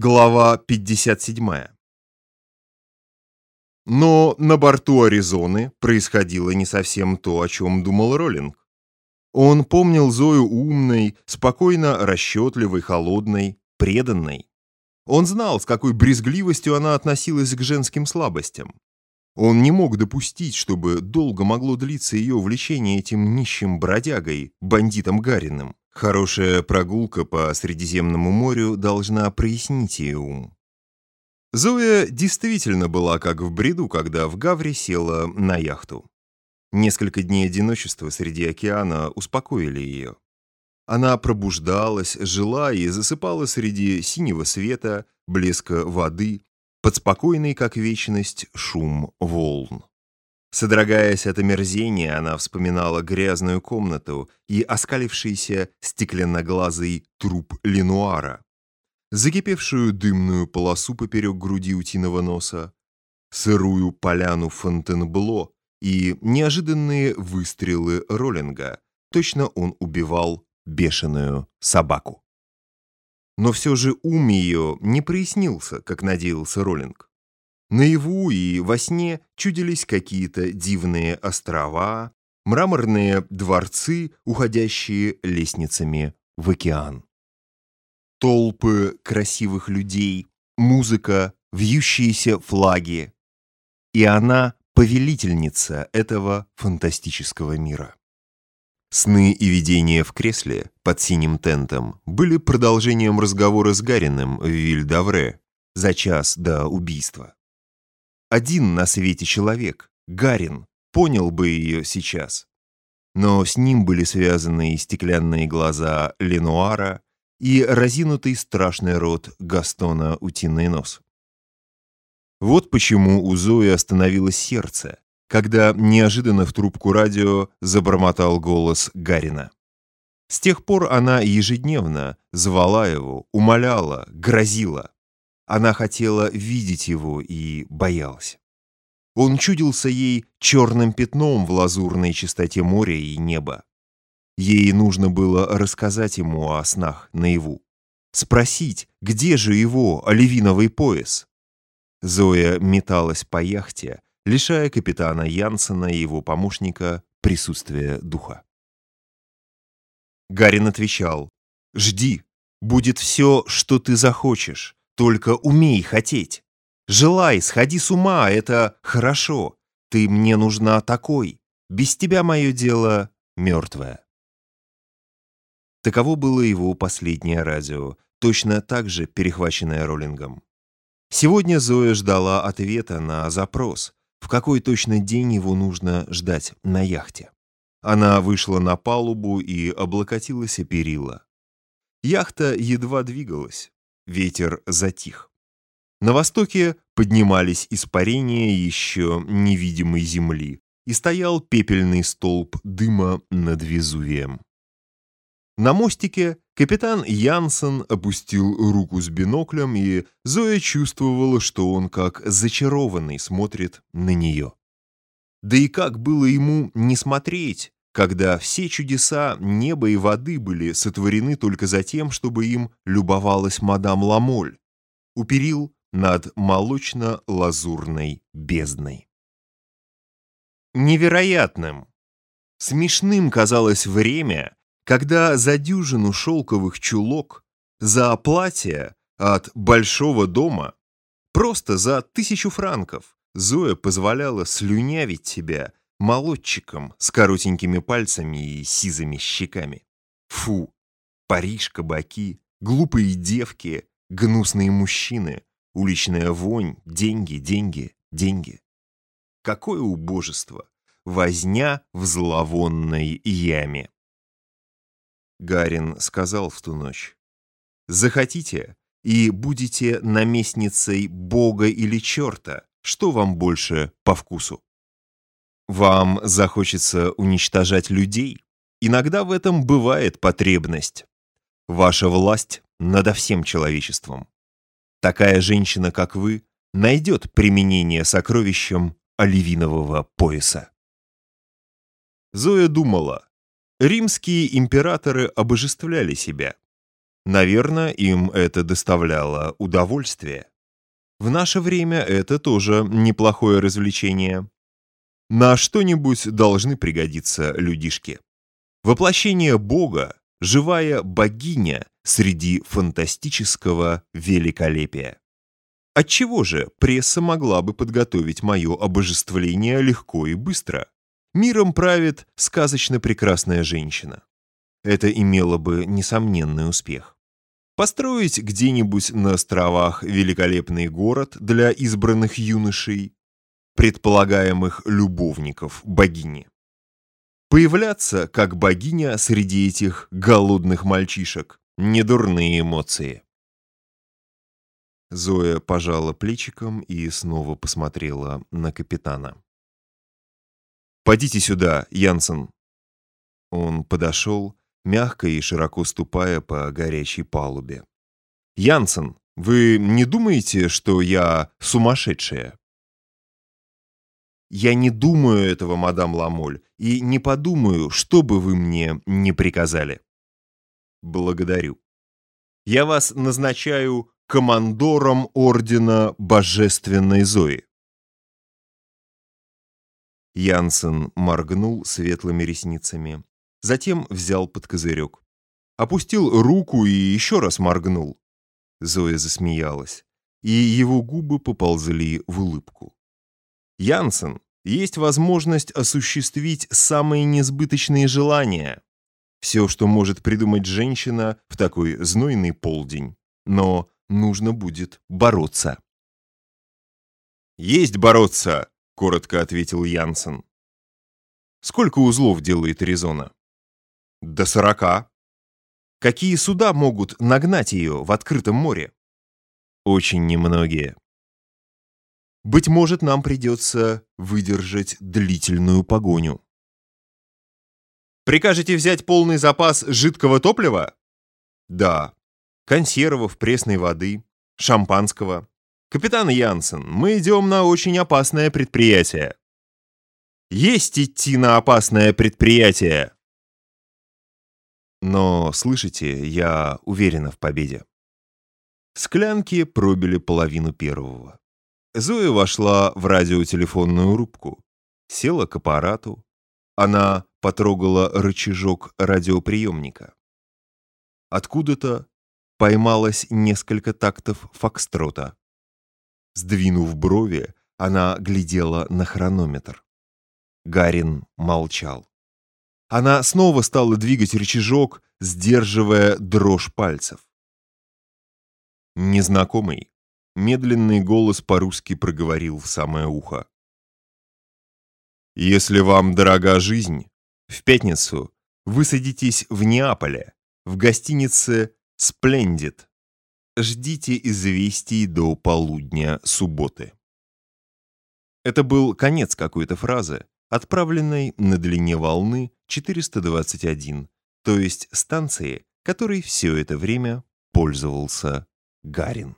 Глава 57. Но на борту Аризоны происходило не совсем то, о чем думал Роллинг. Он помнил Зою умной, спокойно расчетливой, холодной, преданной. Он знал, с какой брезгливостью она относилась к женским слабостям. Он не мог допустить, чтобы долго могло длиться ее увлечение этим нищим бродягой, бандитом Гариным. Хорошая прогулка по Средиземному морю должна прояснить ее ум. Зоя действительно была как в бреду, когда в Гавре села на яхту. Несколько дней одиночества среди океана успокоили ее. Она пробуждалась, жила и засыпала среди синего света, блеска воды, под спокойный, как вечность, шум волн. Содрогаясь от омерзения, она вспоминала грязную комнату и оскалившийся стеклянноглазый труп Ленуара, закипевшую дымную полосу поперек груди утиного носа, сырую поляну Фонтенбло и неожиданные выстрелы Роллинга. Точно он убивал бешеную собаку. Но все же ум ее не прояснился, как надеялся Роллинг. Наяву и во сне чудились какие-то дивные острова, мраморные дворцы, уходящие лестницами в океан. Толпы красивых людей, музыка, вьющиеся флаги. И она повелительница этого фантастического мира. Сны и видения в кресле под синим тентом были продолжением разговора с Гариным в Вильдавре за час до убийства. Один на свете человек, Гарин, понял бы ее сейчас. Но с ним были связаны и стеклянные глаза Ленуара, и разинутый страшный рот Гастона Утиный нос. Вот почему у Зои остановилось сердце, когда неожиданно в трубку радио забормотал голос Гарина. С тех пор она ежедневно звала его, умоляла, грозила. Она хотела видеть его и боялась. Он чудился ей черным пятном в лазурной чистоте моря и неба. Ей нужно было рассказать ему о снах наяву. Спросить, где же его оливиновый пояс? Зоя металась по яхте, лишая капитана Янсена и его помощника присутствия духа. Гарин отвечал, «Жди, будет все, что ты захочешь. Только умей хотеть. Желай, сходи с ума, это хорошо. Ты мне нужна такой. Без тебя мое дело мертвое. Таково было его последнее радио, точно так же перехваченное роллингом. Сегодня Зоя ждала ответа на запрос, в какой точно день его нужно ждать на яхте. Она вышла на палубу и облокотилась о перила. Яхта едва двигалась. Ветер затих. На востоке поднимались испарения еще невидимой земли, и стоял пепельный столб дыма над Везувием. На мостике капитан Янсен опустил руку с биноклем, и Зоя чувствовала, что он как зачарованный смотрит на нее. Да и как было ему не смотреть, когда все чудеса неба и воды были сотворены только за тем, чтобы им любовалась мадам Ламоль, у над молочно-лазурной бездной. Невероятным, смешным казалось время, когда за дюжину шелковых чулок, за платье от большого дома, просто за тысячу франков Зоя позволяла слюнявить тебя молодчиком с коротенькими пальцами и сизыми щеками. Фу! Париж, кабаки, глупые девки, гнусные мужчины, уличная вонь, деньги, деньги, деньги. Какое убожество! Возня в зловонной яме. Гарин сказал в ту ночь. «Захотите, и будете наместницей Бога или черта, что вам больше по вкусу?» Вам захочется уничтожать людей? Иногда в этом бывает потребность. Ваша власть надо всем человечеством. Такая женщина, как вы, найдет применение сокровищам оливинового пояса. Зоя думала, римские императоры обожествляли себя. Наверное, им это доставляло удовольствие. В наше время это тоже неплохое развлечение. На что-нибудь должны пригодиться людишки. Воплощение Бога, живая богиня среди фантастического великолепия. Отчего же пресса могла бы подготовить мое обожествление легко и быстро? Миром правит сказочно прекрасная женщина. Это имело бы несомненный успех. Построить где-нибудь на островах великолепный город для избранных юношей, предполагаемых любовников богини. Появляться как богиня среди этих голодных мальчишек – недурные эмоции. Зоя пожала плечиком и снова посмотрела на капитана. «Подите сюда, Янсен!» Он подошел, мягко и широко ступая по горячей палубе. «Янсен, вы не думаете, что я сумасшедшая?» «Я не думаю этого, мадам Ламоль, и не подумаю, что бы вы мне не приказали». «Благодарю. Я вас назначаю командором Ордена Божественной Зои». Янсен моргнул светлыми ресницами, затем взял под козырек. Опустил руку и еще раз моргнул. Зоя засмеялась, и его губы поползли в улыбку. «Янсен, есть возможность осуществить самые несбыточные желания. Все, что может придумать женщина в такой знойный полдень. Но нужно будет бороться». «Есть бороться!» — коротко ответил Янсен. «Сколько узлов делает Аризона?» До сорока. Какие суда могут нагнать ее в открытом море? Очень немногие. Быть может, нам придется выдержать длительную погоню. Прикажете взять полный запас жидкого топлива? Да. Консервов, пресной воды, шампанского. Капитан Янсен, мы идем на очень опасное предприятие. Есть идти на опасное предприятие. Но, слышите, я уверена в победе. Склянки пробили половину первого. Зоя вошла в радиотелефонную рубку, села к аппарату. Она потрогала рычажок радиоприемника. Откуда-то поймалось несколько тактов фокстрота. Сдвинув брови, она глядела на хронометр. Гарин молчал. Она снова стала двигать рычажок, сдерживая дрожь пальцев. Незнакомый, медленный голос по-русски проговорил в самое ухо. «Если вам дорога жизнь, в пятницу высадитесь в Неаполе, в гостинице «Сплендит». Ждите известий до полудня субботы». Это был конец какой-то фразы, отправленной на длине волны 421, то есть станции, которой все это время пользовался Гарин.